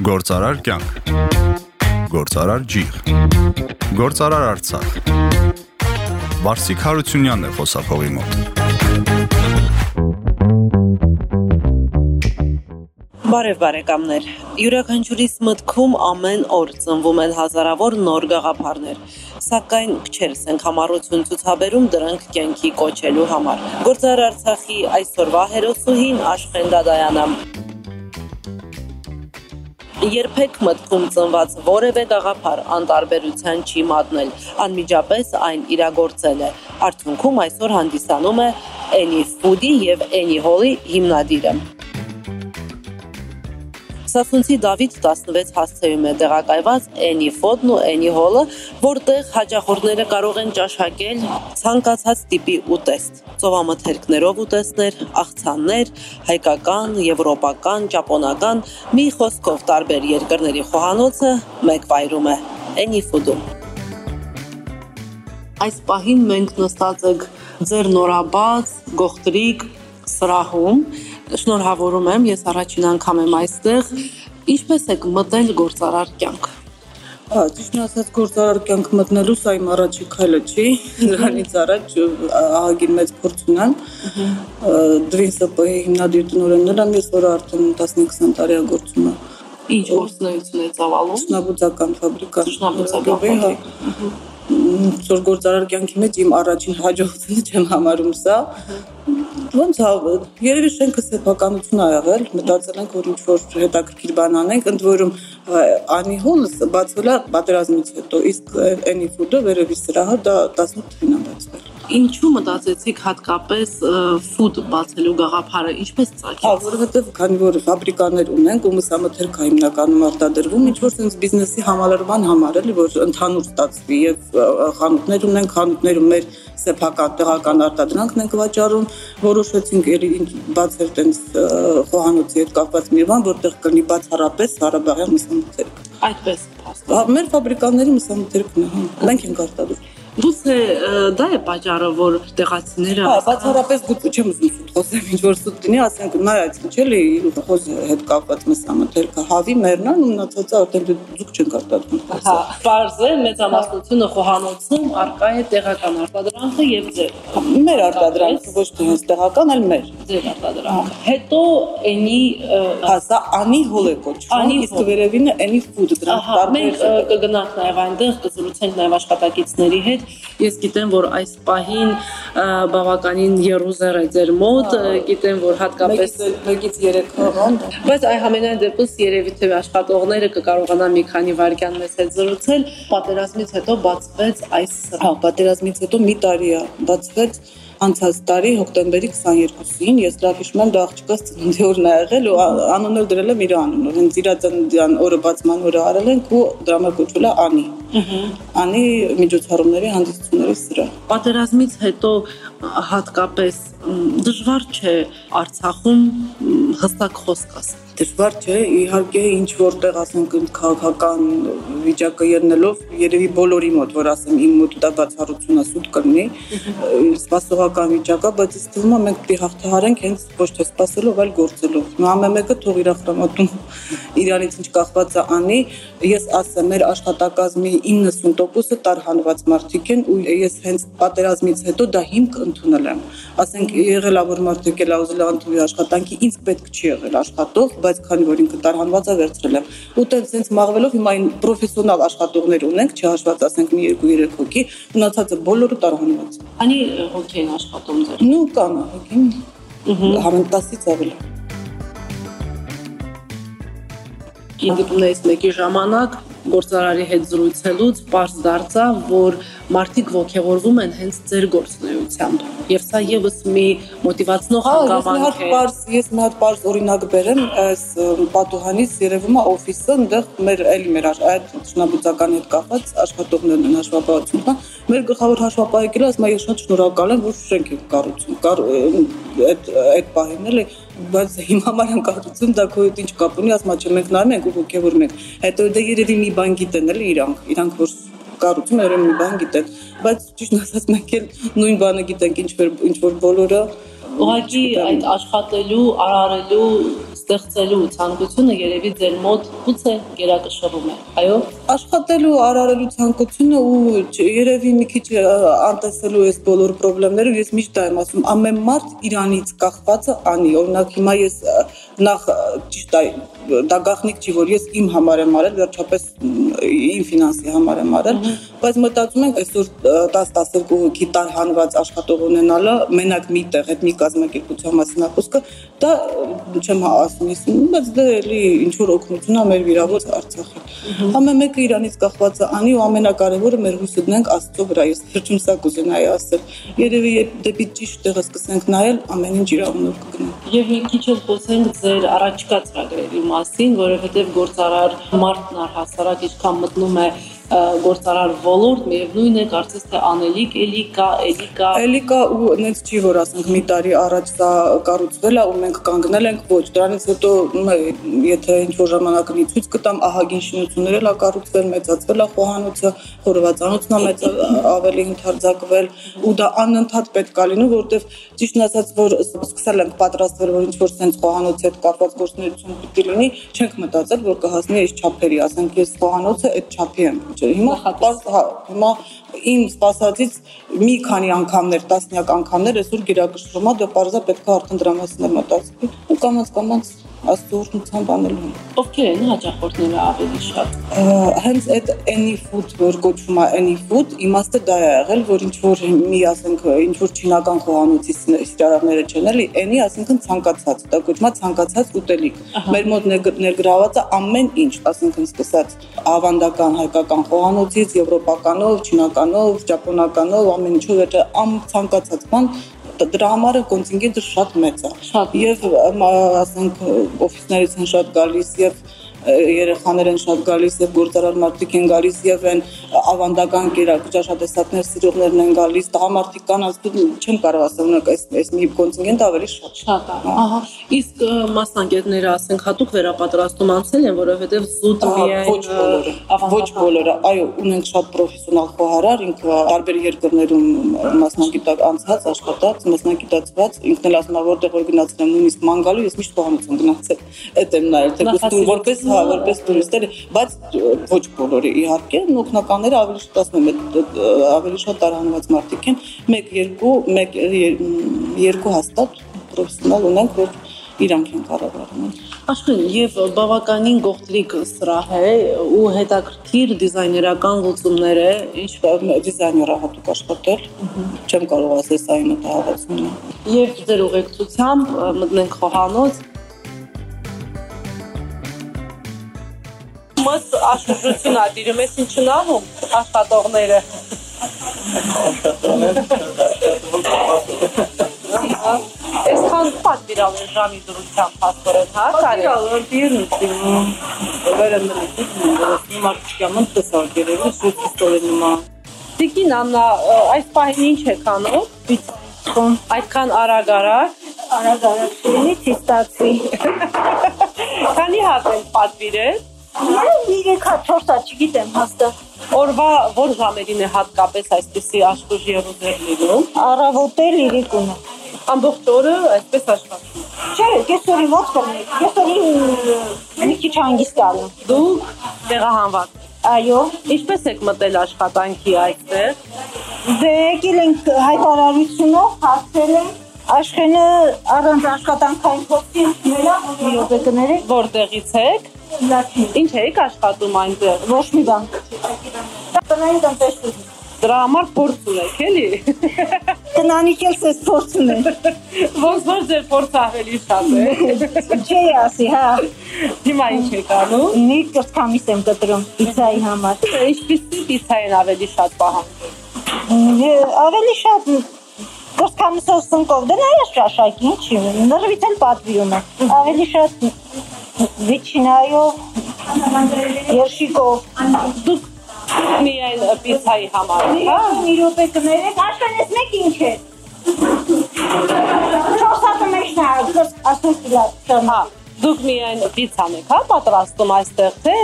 Գործարար կյանք։ Գործարար ջիղ։ Գործարար Արցախ։ Վարսիկ Հարությունյանն է խոսափողի մոտ։ Բարև բարեկամներ։ Յուրաքանչյուրիս մտքում ամեն օր ծնվում են հազարավոր նոր գաղափարներ, սակայն քչերս են համառություն ցուցաբերում դրանք կյանքի կոչելու համար։ Գործար Արցախի այսօրվա հերոսուհին Աշխեն Դադայանը երբեք մտքում ծնված որևէ գաղափար անտարբերության չի մատնել, անմիջապես այն իրագործել է։ Արդյունքում այսօր հանդիսանում է Any Food-ի եւ Any Hall-ի հիմնադիրը։ Սասունցի Դավիթ 16 հասցեում է տեղակայված Any Food-ն ու Any Hall-ը, որտեղ հաճախորդները կարող են ճաշակել ցանկացած տիպի ուտեստ։ Ծովամթերքներով ուտեստներ, աղցաններ, հայկական, եվրոպական, ճապոնական, մի խոսքով տարբեր երկրների խոհանոցը մեկ վայրում է Any Food-ում։ Այս պահին մենք նստած ենք ձեր նորաբաց, գողտրիկ սրահում շնորհավորում եմ, ես առաջին անգամ եմ այստեղ։ Ինչպես եք մտել գործարար կյանք։ ճիշտն ասած գործարար կյանք մտնելու սա իմ առաջի քայլը չի։ Դրանից առաջ ահագին մեծ փորձ ունեմ։ Դվինսպ-ի հիմնադիր տնօրենն եմ, ես որ արդեն 15-20 տարի է գործում եմ։ Ինչ գործունեություն է ծավալում։ Շնաբուծական ֆաբրիկա։ Շնաբուծական ֆաբրիկա ծոր գործարար կյանքի մեջ իմ առաջին հաջողությունը չեմ համարում սա, Ոնց է, երևի շենքը սեփականություն ա եղել, մտածել ենք, որ ինչ որ հետաքրքիր բան անենք, ընդ որում անի հոլը բացվելա պատերազմից հետո, իսկ Any Food-ը վերևի սրահը դա 18 թվին է բացվել ինչու մտածեցիք հատկապես ֆուդ բացելու գաղափարը, ինչպես ծագեց։ Հա, որովհետև քանի որ ֆաբրիկաներ ունենք ու մսամթերք է հիմնականում արտադրվում, ինչ որ sense բիզնեսի համալրման համար էլի, որ ընդհանուր ստացվի եւ խանութներ ունենք, խանութներում մեր սեփական տեղական արտադրանքն ենք վաճառում, որոշեցինք բացել տենց խոհանոցի հետ կապված մի բան, որտեղ կլինի բացառապես Ղարաբաղյան մսամթերք։ Այդպես Հա, մեր ֆաբրիկաների մսամթերքն է, հա։ Մենք ենք արտադրում։ Գուցե դա է պատճառը, որ տեղացիները Հա, բացառապես գուցե չեմ ուզում սուտ խոսեմ, ինչ որ սուտ լինի, ասենք նա այդ ինչ էլի խոս հետ կապված մեսամթերքը հավի մեռնան ու մնացածը արդեն ձուկ չեն կարտադրում։ Հա, բարձր է մեծամասնությունը խոհանոցում արկա է տեղական արտադրանքը եւ ձեր։ Մեր արտադրանքը ոչ թե հենց տեղական, այլ մեր։ Ձեր արտադրանքը։ Հետո էնի հասա անի հոլ է կոչվում, իսկ վերևինը էնի ֆուդ դրանք տարբեր։ Մենք կգնանք նաեւ այնտեղ, կզրուցենք նաեւ աշխատակիցների հետ, Ես գիտեմ, որ այս պահին բավականին երուզեր է ձեր մոտ, գիտեմ, որ հատկապես մեկից 3 հողան, բայց այ համենայն դեպս երևի թե աշխատողները կկարողանան մի քանի վայրկյան մեզ հետ զրուցել։ Պատերազմից հետո բացվեց այս հա, պատերազմից հետո մի տարի է բացվեց անցած տարի հոկտեմբերի 22-ին ես լավ հիշում եմ դա աղջկաս ծննդի օրն ա եղել ու անունը դրել եմ իր անունը հենց իր ծննդյան օրը բացման օրը արել ենք ու դրա համար կոչվել է Անի Անի միջոցառումների հանդիսությունների սրա պատերազմից հետո հատկապես դժվար չէ Արցախում հստակ խոսք ասել դժվար չէ իհարկե ինչ որտեղ ասենք քաղաքական վիճակը ելնելով երևի բոլորի մոտ որ ասեմ իմ մոտ դա բացառությունը սուտ կլինի սպասողական վիճակա բայց ես թվում է մենք պետք է հաղթահարենք հենց ոչ թե սպասելով այլ գործելով նամը մեկը թող իր հրամատում իրանից ինչ կախված է անի ես ասեմ մեր աշխատակազմի 90%-ը տարհանված մարդիկ են ու ես հենց պատերազմից հետո դա հիմք ընդունել եմ ասենք եղել է որ մարդիկ էլ ուզել են ընդունի աշխատանքի ինձ պետք չի եղել աշխատող բայց քանի որ ինքը տարհանված է վերցրել եմ։ Ու տենց սենց մաղվելով հիմա այն պրոֆեսիոնալ աշխատողներ ունենք, չհաշված ասենք մի 2-3 հոգի, մնացածը բոլորը տարհանված։ Անի հոգի են աշխատում ձեր։ Նու կան հոգի։ Համեն 10-ից ավել։ Ինդիպումներից մեկի ժամանակ գործարարի հետ զրուցելուց པարզ դարձավ, որ մարդիկ ողջևորվում են հենց ձեր գործունեությամբ։ Եվ սա եւս մի մոտիվացնող հանգամանք է։ Հա, ես մի հատ པարզ օրինակ բերեմ, այս պատուհանից երևում է օֆիսը, այնտեղ մեր էլի մեր այդ շնաբուծականի հետ կապված աշխատողներն են հաշվապահություն կան։ Մեր գլխավոր հաշվապահեկելը ասում է ես շատ շնորհակալ եմ, որ շենք եք կառուցում։ Կար այդ այդ պահին էլի բայց հիմա համար են կառուցում դա քո հետ ինչ կապ ունի, ասում եմ, մենք նայում ենք ու ողջևորում ենք։ Հետո դե երևի մի բան գիտեն էլի իրանք, իրանք որ կառուցում երևի մի բան գիտեն, բայց ճիշտ ասած մենք էլ նույն բանը գիտենք ինչ որ ինչ որ բոլորը ուղղակի այդ աշխատելու, արարելու ստեղծելու ցանկությունը երևի ձեր մոտ գուցե գերակշռում է։ Այո, աշխատելու, արարելու ցանկությունը ու երևի մի քիչ անտեսելու այս բոլոր խնդիրները ես միշտ դա եմ ասում, ամեն մարդ Իրանից կախվածը անի։ Օրինակ հիմա ես նախ ճիշտ է դա գաղտնիք չի, որ ես իմ համար եմ արել, վերջապես իմ ֆինանսի համար եմ արել, բայց մտածում ենք այսօր 10-12 հոգի տարհանված աշխատող ունենալը մենակ մի տեղ այդ մի կազմակերպության մասնակցքը դա չեմ ասում, ես բայց դա էլի ինչ որ օգնություն է մեր վիրավոր Արցախին։ Ամեն մեկը իրանից կախված է անի ու ամենակարևորը մեր հույսը դնենք Աստծո վրա։ Ես թրջում սա կուզենայի ասել։ Երևի դեպի ճիշտ տեղը սկսենք նայել, ամեն ինչ իրավունով կգնա։ Եվ մի քիչ էլ խոսենք ձեր առաջկա ծրագրերի մասին, որովհետև գործարար մարդն առհասարակ ինչքան մտնում է գործարար ոլորտ, միևնույն է, կարծես թե անելիք էլի կա, էլի կա։ Էլի կա ու նենց չի որ ասենք մի տարի առաջ սա կառուցվել է ու մենք կանգնել ենք, ոչ, դրանից հետո եթե ինչ որ ժամանակի ցույց կտամ, ահագին շինություններ էլ կառուցվել, մեծացվել է խոհանոցը, խորվածանոցն է մեծ ավելի ընդարձակվել ու դա անընդհատ պետք է լինի, որովհետև ճիշտն ասած որ սկսել ենք պատրաստվել, որ ինչ որ sense խոհանոցի հետ կապված գործունեություն պիտի լինի, չենք մտածել, որ կհասնի այս չափերի, ասենք ես խոհանոցը այդ չափի եմ ջրը։ Հիմա հա, պարզ, հա, հիմա իմ սպասածից մի քանի անգամներ, տասնյակ անգամներ այսօր գերակշռումա, դա դե պարզա պետք է արդեն դրա մասին մտածել։ Ու կամած կամած աստծո օրհնությամբ անելու Ովքեր են հաճախորդները ավելի շատ։ Հենց այդ any food, որ կոչվում է any food, իմաստը դա է եղել, որ ինչ որ մի ասենք ինչ որ չինական խոհանոցի սիրարարները չեն էլի, any ասենք ցանկացած, դա կոչվում է ցանկացած ուտելիք։ Մեր մոտ ներգրաված է ամեն ինչ, ասենք սկսած ավանդական հայկական խոհանոցից, եվրոպականով, չինականով, ճապոնականով, ամեն ինչով այդ ամ ցանկացած բան դրա համար կոնտինգենտը շատ մեծ է։ Շատ եւ ասենք օֆիսներից են շատ գալիս եւ երեխաներ են շատ գալիս եւ գործարար մարդիկ են գալիս եւ այն ավանդական ճաշատեսակներ սիրողներն են գալիս տղամարդիկ կան ասում չեմ կարող ասել ունակ այս այս մի կոնտինգենտ ավելի շատ շատ է ահա իսկ մասնագետները ասենք հատուկ վերապատրաստում անցել են որովհետեւ զուտ միայն ոչ բոլորը ոչ բոլորը այո ունենք շատ պրոֆեսիոնալ խոհարար ինքը տարբեր երկրներում մասնագիտակ անցած աշխատած մասնագիտացված ինքն էլ ասում է որտեղ որ գնացել եմ նույնիսկ ման գալու ես միշտ խոհանոց եմ գնացել այդ եմ նայել թե որպես հա որպես տուրիստներ, բայց ոչ բոլորը իհարկե, նոկնականները ավելի շատ ասում եմ, ավելի շատ տարանված մարդիկ են, 1 2 1 2 հաստատ պրոֆեսիոնալ ունենք, որ իրանք են կառավարում։ Աշխեն եւ բավականին գողտրիկ սրահ է ու հետաքրքիր դիզայներական լուծումներ է, ինչ դիզայները հատուկ աշխատել։ Չեմ կարող ասել սա մտահղացումն է։ Եվ ձեր ուղեկցությամբ մտնենք խոհանոց մս աշխուժություն ա դիրում ես ինչ նահում աշխատողները Այսքան պատվիրալ են ժամի դրությամբ հասկորեն, հա, կարի։ Պատվիրալ, դիրնություն, վերընդրություն, նիմարկշկյամն տեսալ գերևի, շուտ իստորի նիմա։ Տիկին Աննա, այս պահին ինչ եք անում։ Այդքան արագ-արագ։ Արագ-արագ լինի, ցիստացի։ Քանի հատ են պատվիրել։ Ես 3 հատ 4 հատ չգիտեմ հաստատ։ Օրվա որ ժամերին է հատկապես այսպեսի աշխուժ երուզեր լինում։ Առավոտել 3-ը։ Ամբողջ օրը այսպես աշխատում։ Չէ, կեսօրի ո՞ց կլինի։ Կեսօրի մի քիչ հանգիստ ալում։ Դուք տեղահանված։ Այո։ Ինչպես եք մտել աշխատանքի այստեղ։ Դե եկել ենք հայտարարությունով, հասել ենք Աշխենը առանց աշխատանքային փոխի նրա կներեք որտեղից եք Ինչ եք աշխատում այնտեղ։ Ոչ մի բան։ Տնային տնտեսություն։ Դրա համար փորձ ունեք, էլի։ Տնանիք էլ ես փորձ ունեմ։ Ոնց որ ձեր փորձ ավելի շատ է։ Չէ, ասի, հա։ Հիմա ինչ եք անում։ Մի կրծքամիս եմ կտրում պիցայի համար։ Ինչպիսի պիցա են ավելի շատ պահանջում։ Ավելի շատ կրծքամիսով սնկով դե նայես ճաշակի, ինչի, նրվից էլ պատվիրում է։ Ավելի շատ վիչինայով, երշիկով։ Դուք միայն պիցայի համար, հա? Մի րոպե կներեք, աշխանես մեկ ինչ է։ 4 հատը մեջն է, ասում դիլա։ Հա, դուք միայն պիցան եք, հա, պատրաստում այստեղ, թե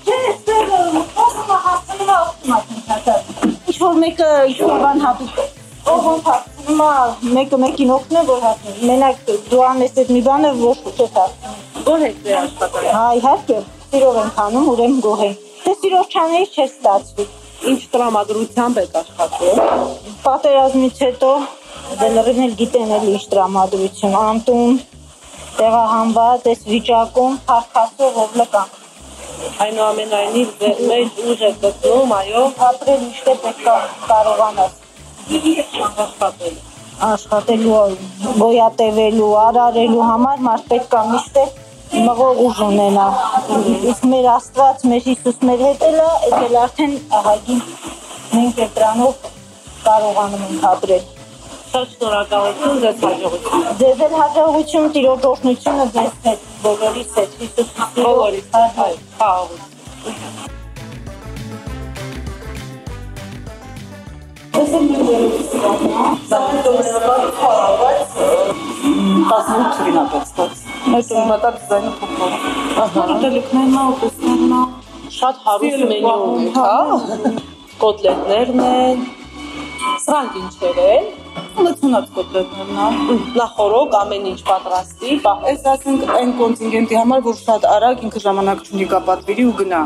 Չէ, ստեղ ոսմա հասնում է օգտմատ։ Ինչ որ մեկը ինչ որ բան հատուկ ով ոնց հասնում է, մեկը մեկին օգնում է որ հասնում։ Մենակ դու անես այդ մի բանը ոչ չես հասնում։ Գոհ եք ձեր աշխատանքից։ Հա, իհարկե, սիրով ենք անում, ուրեմն գոհ ենք։ Թե սիրով չանեից չէ ստացվի։ Ինչ տրամադրությամբ եք աշխատում։ Պատերազմից հետո դե լրիվ էլ գիտեն էլ ինչ տրամադրություն, անտուն, տեղահանված, այս վիճակում փախքացող ով լկան։ Այնուամենայնիվ ձեր մեջ ուժ եք գտնում, այո, Ապրել ինչտե պետք է կարողանաս աշխատել։ աշխատելու, գոյատևելու, արարելու համար մարդ պետք է միշտ մղող ուժ ունենա։ Իսկ մեր Աստված, մեր Հիսուս մեր հետ էլ է, այդ էլ արդեն ահագին մենք այդ դրանով կարողանում ենք ապրել։ Շատ շնորհակալություն ձեզ հաջողություն։ Ձեզ էլ հաջողություն, Տիրոջ օրհնությունը ձեզ հետ, բոլորիս հետ, Հիսուս Քրիստոսի Բոլորից այո, խաղաղություն։ Տասնութ գինապեցված։ Այդ մտա դիզայնը փոքր։ Ահա, դելիկներն ու պեսներն Շատ հարուստ մենյու ունեք, հա։ Կոտլետներն են։ Սրանք ինչեր են։ լցունած կոպլետներն է։ Նախորոք ամեն ինչ պատրաստի, Այս ասենք այն կոնտինգենտի համար, որ շատ արագ ինքը ժամանակ չունի կա պատվիրի ու գնա։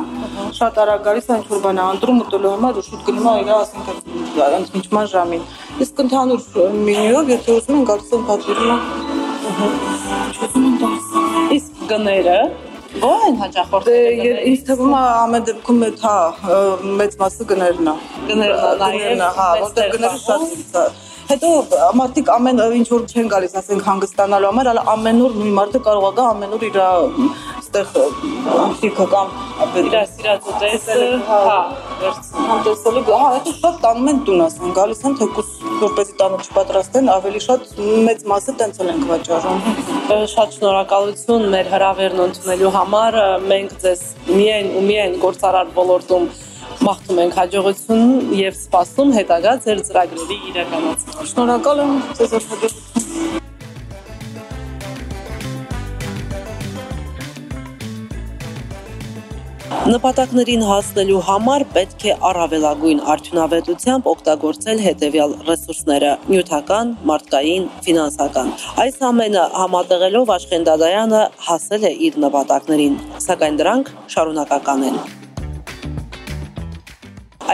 Շատ արագ գալիս այն որ բան է ընտրում ուտելու համար ու շուտ գնում է իր ասենք ընդմիջման ժամին։ Իսկ ընդհանուր մենյուով եթե ուզում են գալիս են պատվիրում է։ Չուզում են դարձ։ իսկ գները ո՞ր են Դե հաճախորդները։ ե- ինձ թվում է ամեն դեպքում այդ հա մեծ մասը գներն է։ Գներն է, նաև է, հա, որտեղ տեղ գները շատ է։ Հետո մարդիկ ամեն ինչ որ չեն գալիս, ասենք հանգստանալու համար, այլ ամեն օր նույն մարդը կարող է գա ամեն օր իր այստեղ ամսիկը կամ իր սիրած ուտեսը, հա, հա, վերցնում։ համտեսելու, հա, հետո շատ տանում են տուն, ասեն, գալիս են թեկուս որպեսի տանը չպատրաստեն, ավելի շատ մեծ մասը տենց ենք վաճառում։ Շատ շնորհակալություն մեր հրավերն ընդունելու համար։ Մենք ձեզ միայն ու միայն գործարար ոլորտում մաղթում ենք հաջողություն եւ սպասում հետագա ձեր ծրագրերի իրականացման։ Շնորհակալ եմ ձեզ հաջողություն։ Նպատակներին հասնելու համար պետք է առավելագույն արդյունավետությամբ օգտագործել հետևյալ ռեսուրսները՝ նյութական, մարդկային, ֆինանսական։ Այս ամենը համատեղելով Աշխեն Դադայանը հասել է իր նպատակներին, սակայն դրանք շարունակական են։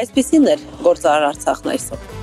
Այսպեսին էր գործարար Արցախն այսօր։